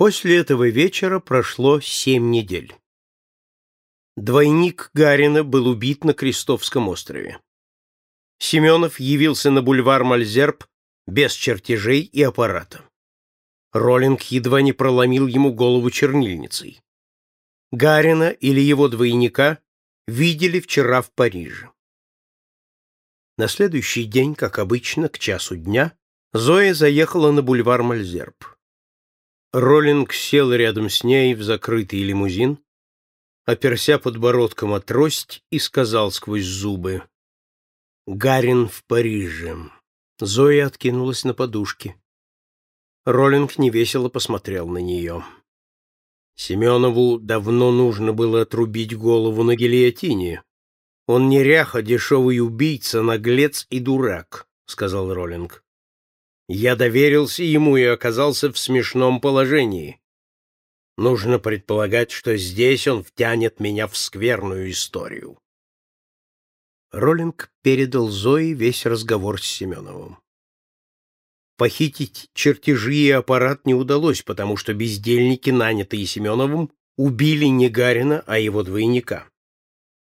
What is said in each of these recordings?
После этого вечера прошло семь недель. Двойник Гарина был убит на Крестовском острове. Семенов явился на бульвар Мальзерб без чертежей и аппарата. Роллинг едва не проломил ему голову чернильницей. Гарина или его двойника видели вчера в Париже. На следующий день, как обычно, к часу дня, Зоя заехала на бульвар Мальзерб. Роллинг сел рядом с ней в закрытый лимузин, оперся подбородком о трость и сказал сквозь зубы «Гарин в Париже». Зоя откинулась на подушке. Роллинг невесело посмотрел на нее. Семенову давно нужно было отрубить голову на гильотине. Он неряха, дешевый убийца, наглец и дурак, — сказал Роллинг. Я доверился ему и оказался в смешном положении. Нужно предполагать, что здесь он втянет меня в скверную историю. Роллинг передал Зои весь разговор с Семеновым. Похитить чертежи и аппарат не удалось, потому что бездельники, нанятые Семеновым, убили не Гарина, а его двойника.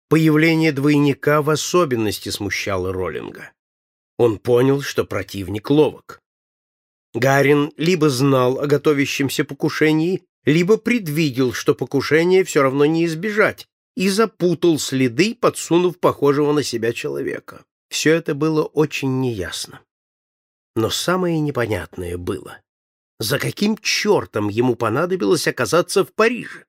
Появление двойника в особенности смущало Роллинга. Он понял, что противник ловок. Гарин либо знал о готовящемся покушении, либо предвидел, что покушение все равно не избежать, и запутал следы, подсунув похожего на себя человека. Все это было очень неясно. Но самое непонятное было, за каким чертом ему понадобилось оказаться в Париже?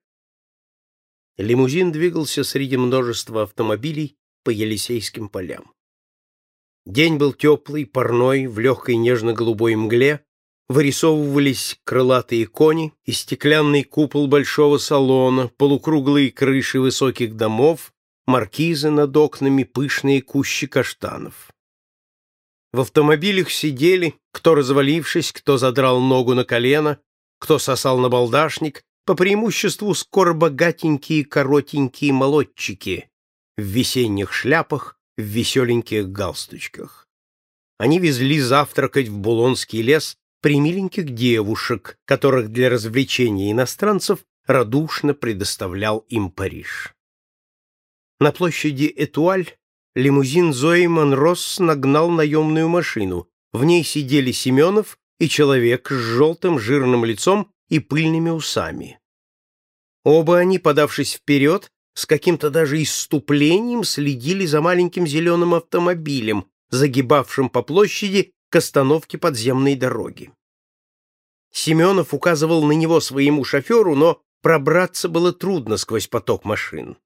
Лимузин двигался среди множества автомобилей по Елисейским полям. День был теплый, парной, в легкой нежно-голубой мгле, вырисовывались крылатые кони и стеклянный купол большого салона, полукруглые крыши высоких домов, маркизы над окнами, пышные кущи каштанов. В автомобилях сидели, кто развалившись, кто задрал ногу на колено, кто сосал на балдашник, по преимуществу скоро богатенькие коротенькие молодчики в весенних шляпах, в веселеньких галстучках. Они везли завтракать в Булонский лес примиленьких девушек, которых для развлечения иностранцев радушно предоставлял им Париж. На площади Этуаль лимузин Зои Монрос нагнал наемную машину. В ней сидели Семенов и человек с желтым жирным лицом и пыльными усами. Оба они, подавшись вперед, с каким-то даже исступлением следили за маленьким зеленым автомобилем, загибавшим по площади к остановке подземной дороги. Семенов указывал на него своему шоферу, но пробраться было трудно сквозь поток машин.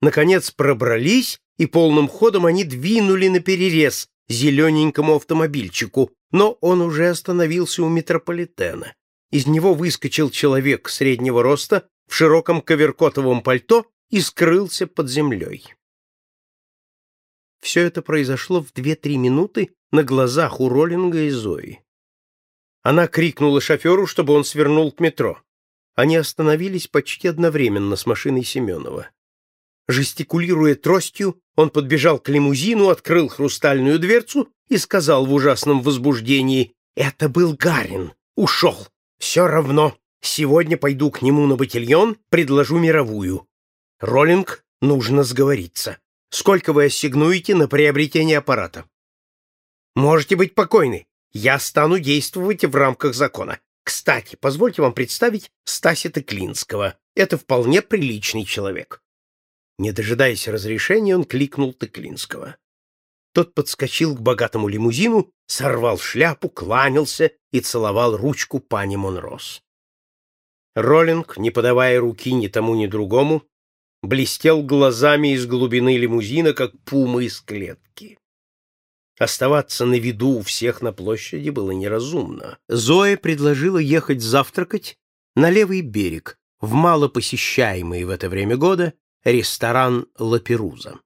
Наконец пробрались, и полным ходом они двинули на перерез зелененькому автомобильчику, но он уже остановился у метрополитена. Из него выскочил человек среднего роста в широком коверкотовом пальто и скрылся под землей. Все это произошло в две-три минуты на глазах у Роллинга и Зои. Она крикнула шоферу, чтобы он свернул к метро. Они остановились почти одновременно с машиной Семенова. Жестикулируя тростью, он подбежал к лимузину, открыл хрустальную дверцу и сказал в ужасном возбуждении «Это был Гарин. Ушел. Все равно. Сегодня пойду к нему на батильон, предложу мировую. Роллинг, нужно сговориться. Сколько вы ассигнуете на приобретение аппарата?» Можете быть покойны. Я стану действовать в рамках закона. Кстати, позвольте вам представить Стася Тыклинского. Это вполне приличный человек. Не дожидаясь разрешения, он кликнул Тыклинского. Тот подскочил к богатому лимузину, сорвал шляпу, кланялся и целовал ручку пани Монрос. Роллинг, не подавая руки ни тому, ни другому, блестел глазами из глубины лимузина, как пума из клетки. Оставаться на виду у всех на площади было неразумно. Зоя предложила ехать завтракать на левый берег, в малопосещаемый в это время года ресторан «Лаперуза».